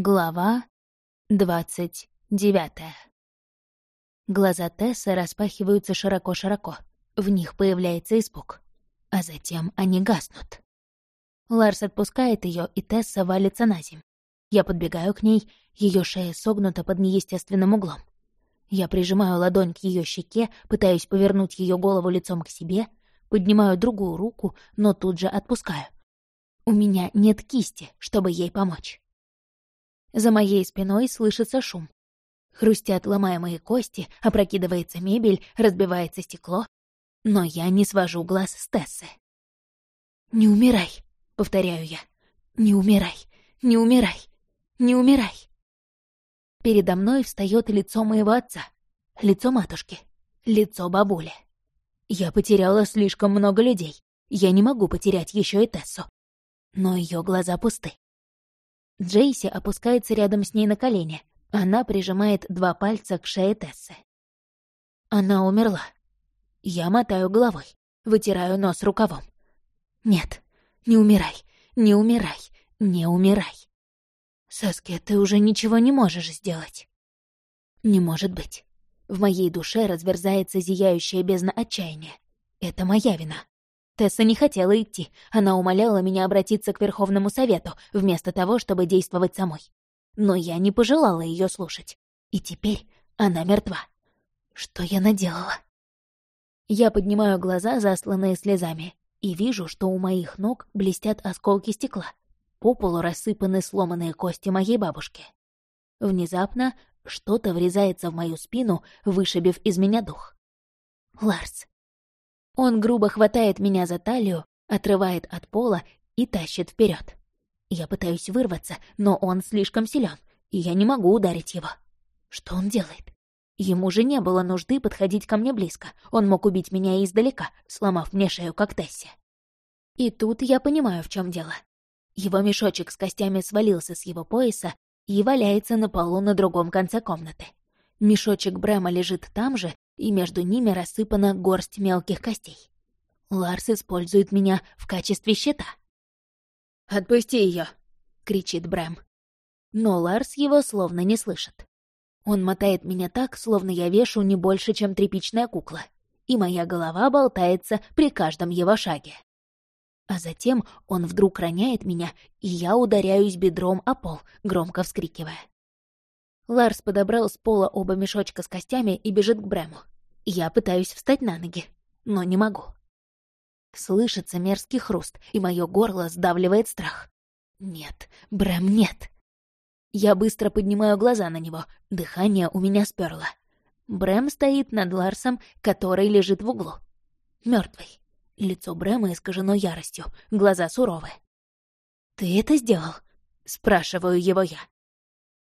Глава двадцать девятая. Глаза Тесса распахиваются широко-широко. В них появляется испуг. А затем они гаснут. Ларс отпускает ее, и Тесса валится на земь. Я подбегаю к ней, ее шея согнута под неестественным углом. Я прижимаю ладонь к ее щеке, пытаюсь повернуть ее голову лицом к себе, поднимаю другую руку, но тут же отпускаю. У меня нет кисти, чтобы ей помочь. За моей спиной слышится шум. Хрустят ломаемые кости, опрокидывается мебель, разбивается стекло. Но я не свожу глаз с Тессы. «Не умирай», — повторяю я. «Не умирай, не умирай, не умирай». Передо мной встает лицо моего отца, лицо матушки, лицо бабули. Я потеряла слишком много людей. Я не могу потерять еще и Тессу. Но ее глаза пусты. Джейси опускается рядом с ней на колени. Она прижимает два пальца к шее Тессы. Она умерла. Я мотаю головой, вытираю нос рукавом. Нет, не умирай, не умирай, не умирай. Саски, ты уже ничего не можешь сделать. Не может быть. В моей душе разверзается зияющая бездна отчаяния. Это моя вина. Тесса не хотела идти. Она умоляла меня обратиться к Верховному Совету, вместо того, чтобы действовать самой. Но я не пожелала ее слушать. И теперь она мертва. Что я наделала? Я поднимаю глаза, засланные слезами, и вижу, что у моих ног блестят осколки стекла. По полу рассыпаны сломанные кости моей бабушки. Внезапно что-то врезается в мою спину, вышибив из меня дух. Ларс. Он грубо хватает меня за талию, отрывает от пола и тащит вперед. Я пытаюсь вырваться, но он слишком силен, и я не могу ударить его. Что он делает? Ему же не было нужды подходить ко мне близко. Он мог убить меня издалека, сломав мне шею, как Тесси. И тут я понимаю, в чем дело. Его мешочек с костями свалился с его пояса и валяется на полу на другом конце комнаты. Мешочек Брэма лежит там же, и между ними рассыпана горсть мелких костей. Ларс использует меня в качестве щита. «Отпусти ее! кричит Брэм. Но Ларс его словно не слышит. Он мотает меня так, словно я вешу не больше, чем тряпичная кукла, и моя голова болтается при каждом его шаге. А затем он вдруг роняет меня, и я ударяюсь бедром о пол, громко вскрикивая. Ларс подобрал с пола оба мешочка с костями и бежит к Брэму. Я пытаюсь встать на ноги, но не могу. Слышится мерзкий хруст, и мое горло сдавливает страх. Нет, Брэм, нет. Я быстро поднимаю глаза на него, дыхание у меня сперло. Брэм стоит над Ларсом, который лежит в углу. мертвый. Лицо Брэма искажено яростью, глаза суровы. «Ты это сделал?» — спрашиваю его я.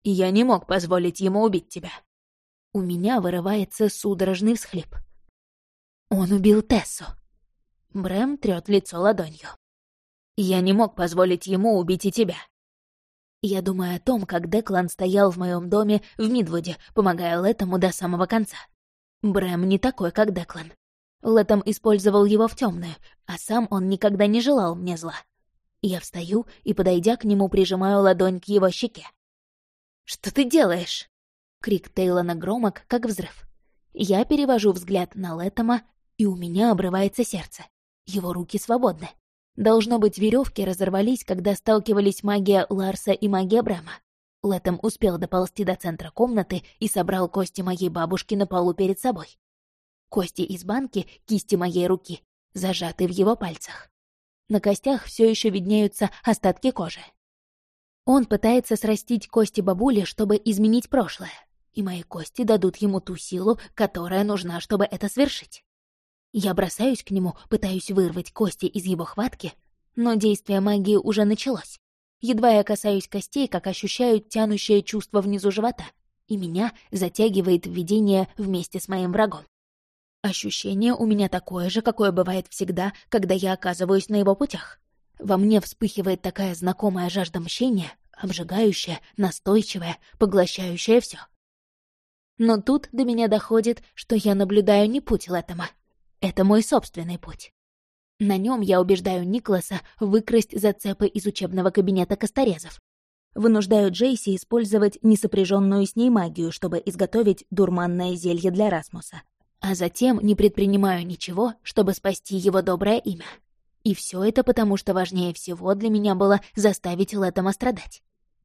«Я не мог позволить ему убить тебя». У меня вырывается судорожный всхлип. «Он убил Тессу». Брэм трёт лицо ладонью. «Я не мог позволить ему убить и тебя». Я думаю о том, как Деклан стоял в моем доме в Мидвуде, помогая Лэтому до самого конца. Брэм не такой, как Деклан. Лэтом использовал его в темную, а сам он никогда не желал мне зла. Я встаю и, подойдя к нему, прижимаю ладонь к его щеке. «Что ты делаешь?» Крик Тейлона громок, как взрыв. Я перевожу взгляд на Лэттема, и у меня обрывается сердце. Его руки свободны. Должно быть, веревки разорвались, когда сталкивались магия Ларса и магия Брэма. Лэттем успел доползти до центра комнаты и собрал кости моей бабушки на полу перед собой. Кости из банки, кисти моей руки, зажаты в его пальцах. На костях все еще виднеются остатки кожи. Он пытается срастить кости бабули, чтобы изменить прошлое, и мои кости дадут ему ту силу, которая нужна, чтобы это свершить. Я бросаюсь к нему, пытаюсь вырвать кости из его хватки, но действие магии уже началось. Едва я касаюсь костей, как ощущаю тянущее чувство внизу живота, и меня затягивает видение вместе с моим врагом. Ощущение у меня такое же, какое бывает всегда, когда я оказываюсь на его путях. Во мне вспыхивает такая знакомая жажда мщения, обжигающая, настойчивая, поглощающая все. Но тут до меня доходит, что я наблюдаю не путь Лэттема. Это мой собственный путь. На нем я убеждаю Никласа выкрасть зацепы из учебного кабинета Косторезов. вынуждаю Джейси использовать несопряженную с ней магию, чтобы изготовить дурманное зелье для Расмуса. А затем не предпринимаю ничего, чтобы спасти его доброе имя. И все это потому, что важнее всего для меня было заставить Лэттема страдать.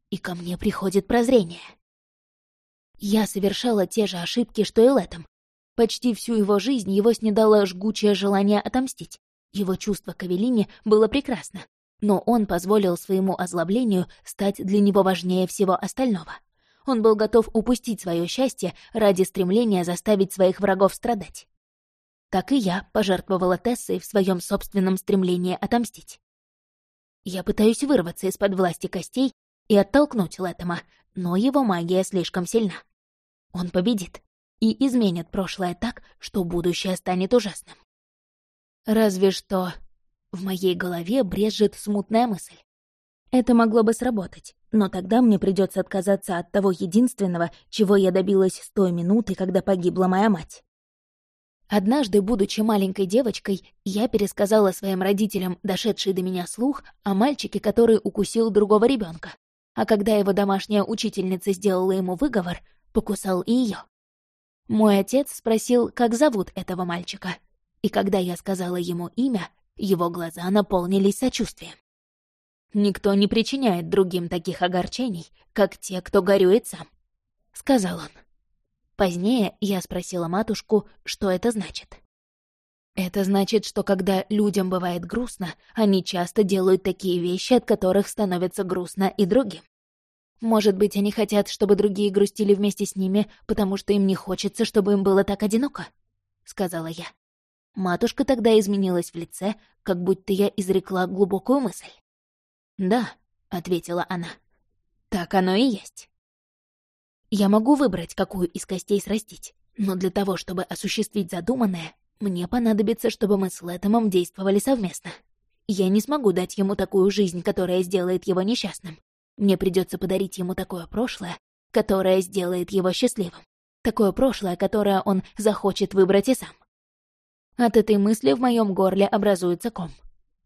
И ко мне приходит прозрение. Я совершала те же ошибки, что и Лэттем. Почти всю его жизнь его снедало жгучее желание отомстить. Его чувство к Авелине было прекрасно, но он позволил своему озлоблению стать для него важнее всего остального. Он был готов упустить свое счастье ради стремления заставить своих врагов страдать. Так и я пожертвовала Тессой в своем собственном стремлении отомстить. Я пытаюсь вырваться из-под власти костей и оттолкнуть Лэттема, но его магия слишком сильна. Он победит и изменит прошлое так, что будущее станет ужасным. Разве что в моей голове брежет смутная мысль. Это могло бы сработать, но тогда мне придется отказаться от того единственного, чего я добилась с той минуты, когда погибла моя мать. Однажды, будучи маленькой девочкой, я пересказала своим родителям дошедший до меня слух о мальчике, который укусил другого ребенка. А когда его домашняя учительница сделала ему выговор, покусал и ее. Мой отец спросил, как зовут этого мальчика. И когда я сказала ему имя, его глаза наполнились сочувствием. «Никто не причиняет другим таких огорчений, как те, кто горюет сам», — сказал он. Позднее я спросила матушку, что это значит. Это значит, что когда людям бывает грустно, они часто делают такие вещи, от которых становится грустно и другим. Может быть, они хотят, чтобы другие грустили вместе с ними, потому что им не хочется, чтобы им было так одиноко? Сказала я. Матушка тогда изменилась в лице, как будто я изрекла глубокую мысль. «Да», — ответила она, — «так оно и есть». Я могу выбрать, какую из костей срастить, но для того, чтобы осуществить задуманное, мне понадобится, чтобы мы с Лэтомом действовали совместно. Я не смогу дать ему такую жизнь, которая сделает его несчастным. Мне придется подарить ему такое прошлое, которое сделает его счастливым. Такое прошлое, которое он захочет выбрать и сам. От этой мысли в моем горле образуется ком.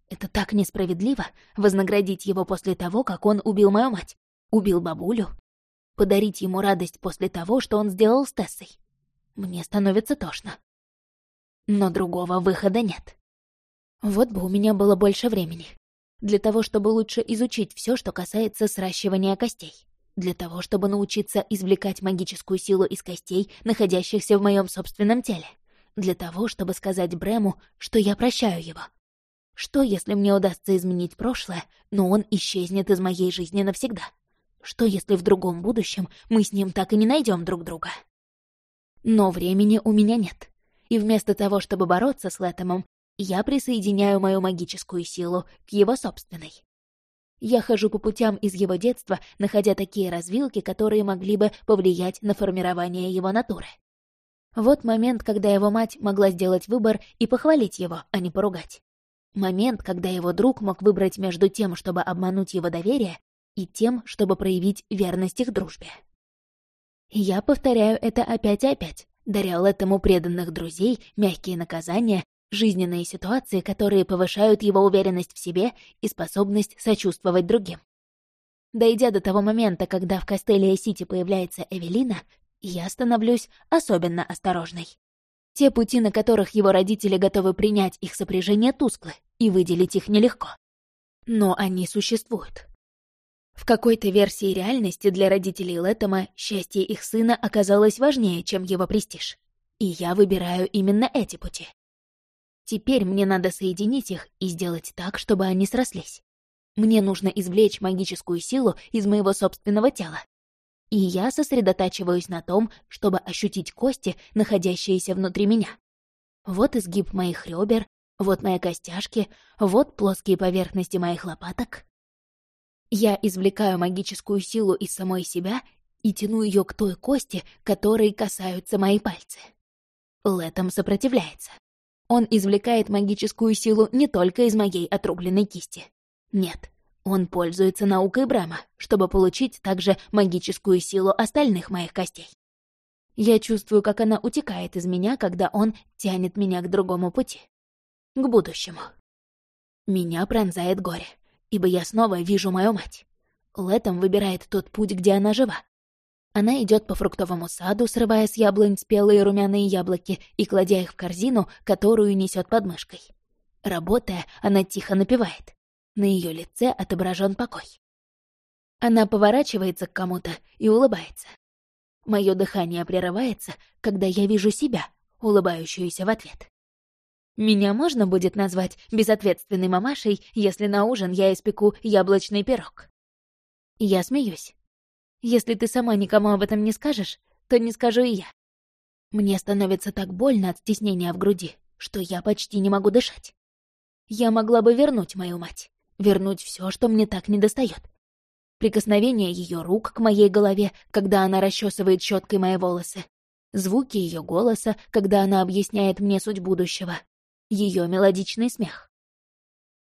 Это так несправедливо — вознаградить его после того, как он убил мою мать, убил бабулю, подарить ему радость после того, что он сделал с Тессой. Мне становится тошно. Но другого выхода нет. Вот бы у меня было больше времени. Для того, чтобы лучше изучить все, что касается сращивания костей. Для того, чтобы научиться извлекать магическую силу из костей, находящихся в моем собственном теле. Для того, чтобы сказать Брему, что я прощаю его. Что, если мне удастся изменить прошлое, но он исчезнет из моей жизни навсегда? Что, если в другом будущем мы с ним так и не найдем друг друга? Но времени у меня нет. И вместо того, чтобы бороться с Лэтомом, я присоединяю мою магическую силу к его собственной. Я хожу по путям из его детства, находя такие развилки, которые могли бы повлиять на формирование его натуры. Вот момент, когда его мать могла сделать выбор и похвалить его, а не поругать. Момент, когда его друг мог выбрать между тем, чтобы обмануть его доверие, и тем, чтобы проявить верность их дружбе. Я повторяю это опять и опять, даря этому преданных друзей, мягкие наказания, жизненные ситуации, которые повышают его уверенность в себе и способность сочувствовать другим. Дойдя до того момента, когда в Кастелия-Сити появляется Эвелина, я становлюсь особенно осторожной. Те пути, на которых его родители готовы принять их сопряжение, тусклы, и выделить их нелегко. Но они существуют. В какой-то версии реальности для родителей Лэттема счастье их сына оказалось важнее, чем его престиж. И я выбираю именно эти пути. Теперь мне надо соединить их и сделать так, чтобы они срослись. Мне нужно извлечь магическую силу из моего собственного тела. И я сосредотачиваюсь на том, чтобы ощутить кости, находящиеся внутри меня. Вот изгиб моих ребер, вот мои костяшки, вот плоские поверхности моих лопаток. Я извлекаю магическую силу из самой себя и тяну ее к той кости, которой касаются мои пальцы. Летом сопротивляется. Он извлекает магическую силу не только из моей отрубленной кисти. Нет, он пользуется наукой Брема, чтобы получить также магическую силу остальных моих костей. Я чувствую, как она утекает из меня, когда он тянет меня к другому пути. К будущему. Меня пронзает горе ибо я снова вижу мою мать. Летом выбирает тот путь, где она жива. Она идет по фруктовому саду, срывая с яблонь спелые румяные яблоки и кладя их в корзину, которую несет под мышкой. Работая, она тихо напевает. На ее лице отображен покой. Она поворачивается к кому-то и улыбается. Мое дыхание прерывается, когда я вижу себя, улыбающуюся в ответ. Меня можно будет назвать безответственной мамашей, если на ужин я испеку яблочный пирог. Я смеюсь. Если ты сама никому об этом не скажешь, то не скажу и я. Мне становится так больно от стеснения в груди, что я почти не могу дышать. Я могла бы вернуть мою мать, вернуть все, что мне так недостает. Прикосновение ее рук к моей голове, когда она расчесывает щеткой мои волосы, звуки ее голоса, когда она объясняет мне суть будущего, ее мелодичный смех.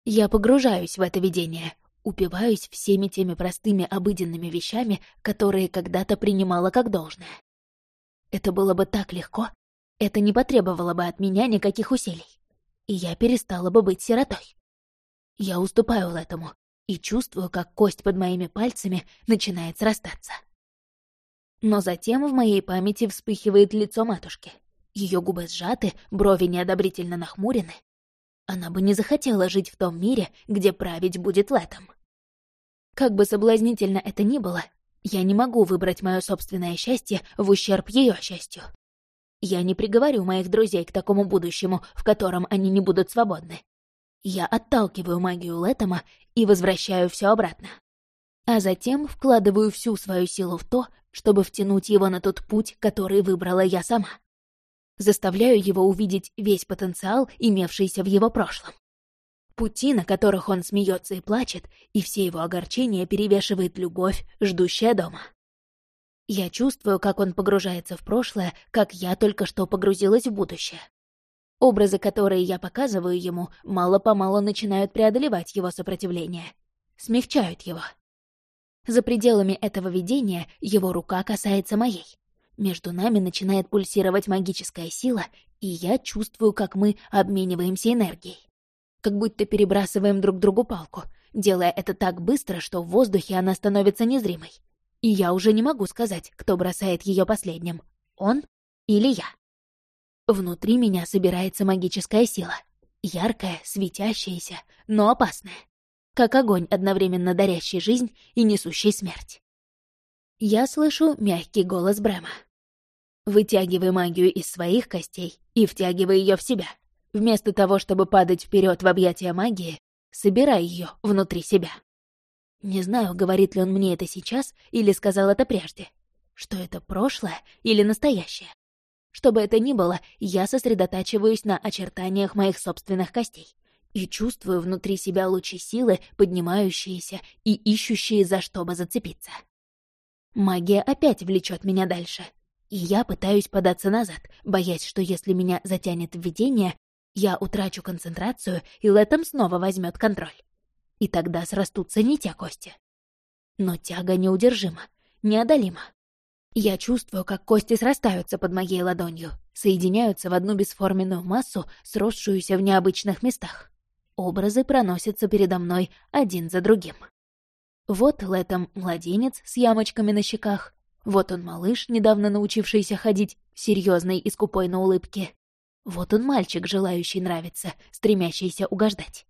Я погружаюсь в это видение, упиваюсь всеми теми простыми обыденными вещами, которые когда-то принимала как должное. Это было бы так легко, это не потребовало бы от меня никаких усилий, и я перестала бы быть сиротой. Я уступаю этому и чувствую, как кость под моими пальцами начинает срастаться. Но затем в моей памяти вспыхивает лицо матушки. Ее губы сжаты, брови неодобрительно нахмурены. Она бы не захотела жить в том мире, где править будет летом. Как бы соблазнительно это ни было, я не могу выбрать мое собственное счастье в ущерб ее счастью. Я не приговорю моих друзей к такому будущему, в котором они не будут свободны. Я отталкиваю магию Летома и возвращаю все обратно. А затем вкладываю всю свою силу в то, чтобы втянуть его на тот путь, который выбрала я сама. Заставляю его увидеть весь потенциал, имевшийся в его прошлом. Пути, на которых он смеется и плачет, и все его огорчения перевешивает любовь, ждущая дома. Я чувствую, как он погружается в прошлое, как я только что погрузилась в будущее. Образы, которые я показываю ему, мало-помалу начинают преодолевать его сопротивление, смягчают его. За пределами этого видения его рука касается моей. Между нами начинает пульсировать магическая сила, и я чувствую, как мы обмениваемся энергией. Как будто перебрасываем друг другу палку, делая это так быстро, что в воздухе она становится незримой. И я уже не могу сказать, кто бросает ее последним, он или я. Внутри меня собирается магическая сила. Яркая, светящаяся, но опасная как огонь, одновременно дарящий жизнь и несущий смерть. Я слышу мягкий голос Брэма. Вытягивай магию из своих костей и втягивай ее в себя. Вместо того, чтобы падать вперед в объятия магии, собирай ее внутри себя. Не знаю, говорит ли он мне это сейчас или сказал это прежде. Что это прошлое или настоящее? Что бы это ни было, я сосредотачиваюсь на очертаниях моих собственных костей и чувствую внутри себя лучи силы, поднимающиеся и ищущие за что бы зацепиться. Магия опять влечет меня дальше, и я пытаюсь податься назад, боясь, что если меня затянет в видение, я утрачу концентрацию, и Лэтом снова возьмет контроль. И тогда срастутся не те кости. Но тяга неудержима, неодолима. Я чувствую, как кости срастаются под моей ладонью, соединяются в одну бесформенную массу, сросшуюся в необычных местах. Образы проносятся передо мной один за другим. Вот летом младенец с ямочками на щеках, вот он малыш, недавно научившийся ходить, серьезный и скупой на улыбке. Вот он мальчик, желающий нравиться, стремящийся угождать.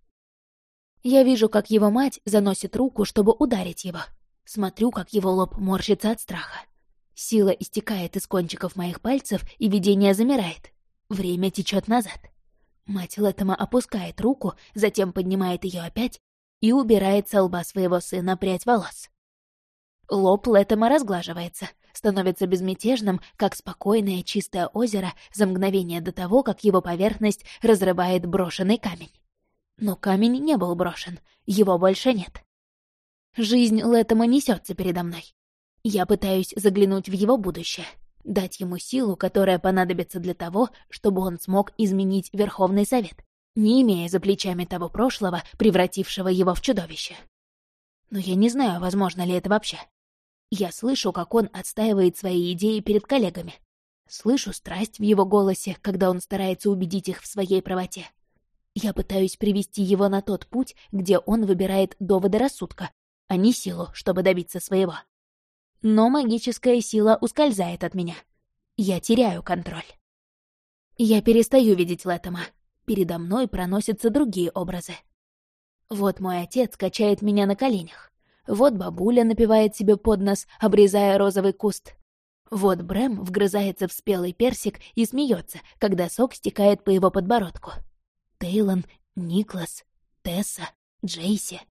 Я вижу, как его мать заносит руку, чтобы ударить его. Смотрю, как его лоб морщится от страха. Сила истекает из кончиков моих пальцев, и видение замирает. Время течет назад. Мать Лэттема опускает руку, затем поднимает ее опять и убирает со лба своего сына прядь волос. Лоб Лэттема разглаживается, становится безмятежным, как спокойное чистое озеро за мгновение до того, как его поверхность разрывает брошенный камень. Но камень не был брошен, его больше нет. Жизнь Лэттема несется передо мной. Я пытаюсь заглянуть в его будущее — дать ему силу, которая понадобится для того, чтобы он смог изменить Верховный Совет, не имея за плечами того прошлого, превратившего его в чудовище. Но я не знаю, возможно ли это вообще. Я слышу, как он отстаивает свои идеи перед коллегами. Слышу страсть в его голосе, когда он старается убедить их в своей правоте. Я пытаюсь привести его на тот путь, где он выбирает доводы рассудка, а не силу, чтобы добиться своего. Но магическая сила ускользает от меня. Я теряю контроль. Я перестаю видеть Лэттема. Передо мной проносятся другие образы. Вот мой отец качает меня на коленях. Вот бабуля напивает себе под нос, обрезая розовый куст. Вот Брэм вгрызается в спелый персик и смеется, когда сок стекает по его подбородку. Тейлон, Никлас, Тесса, Джейси.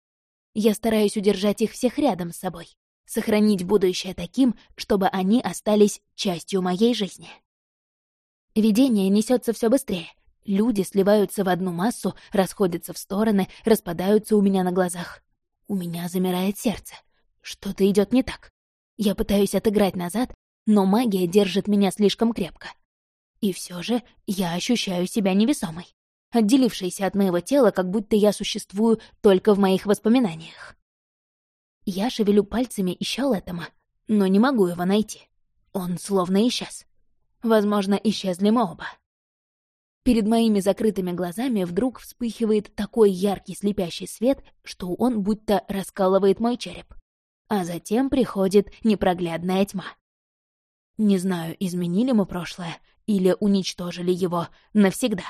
Я стараюсь удержать их всех рядом с собой, сохранить будущее таким, чтобы они остались частью моей жизни. Видение несется все быстрее. Люди сливаются в одну массу, расходятся в стороны, распадаются у меня на глазах. У меня замирает сердце. Что-то идет не так. Я пытаюсь отыграть назад, но магия держит меня слишком крепко. И все же я ощущаю себя невесомой, отделившейся от моего тела, как будто я существую только в моих воспоминаниях. Я шевелю пальцами, ища Лэттема, но не могу его найти. Он словно исчез. Возможно, исчезли мы оба. Перед моими закрытыми глазами вдруг вспыхивает такой яркий слепящий свет, что он будто раскалывает мой череп. А затем приходит непроглядная тьма. Не знаю, изменили мы прошлое или уничтожили его навсегда.